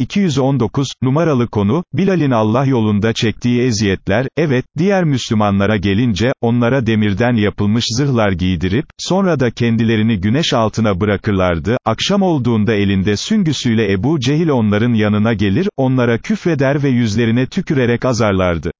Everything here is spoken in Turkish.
219, numaralı konu, Bilal'in Allah yolunda çektiği eziyetler, evet, diğer Müslümanlara gelince, onlara demirden yapılmış zırhlar giydirip, sonra da kendilerini güneş altına bırakırlardı, akşam olduğunda elinde süngüsüyle Ebu Cehil onların yanına gelir, onlara küfreder ve yüzlerine tükürerek azarlardı.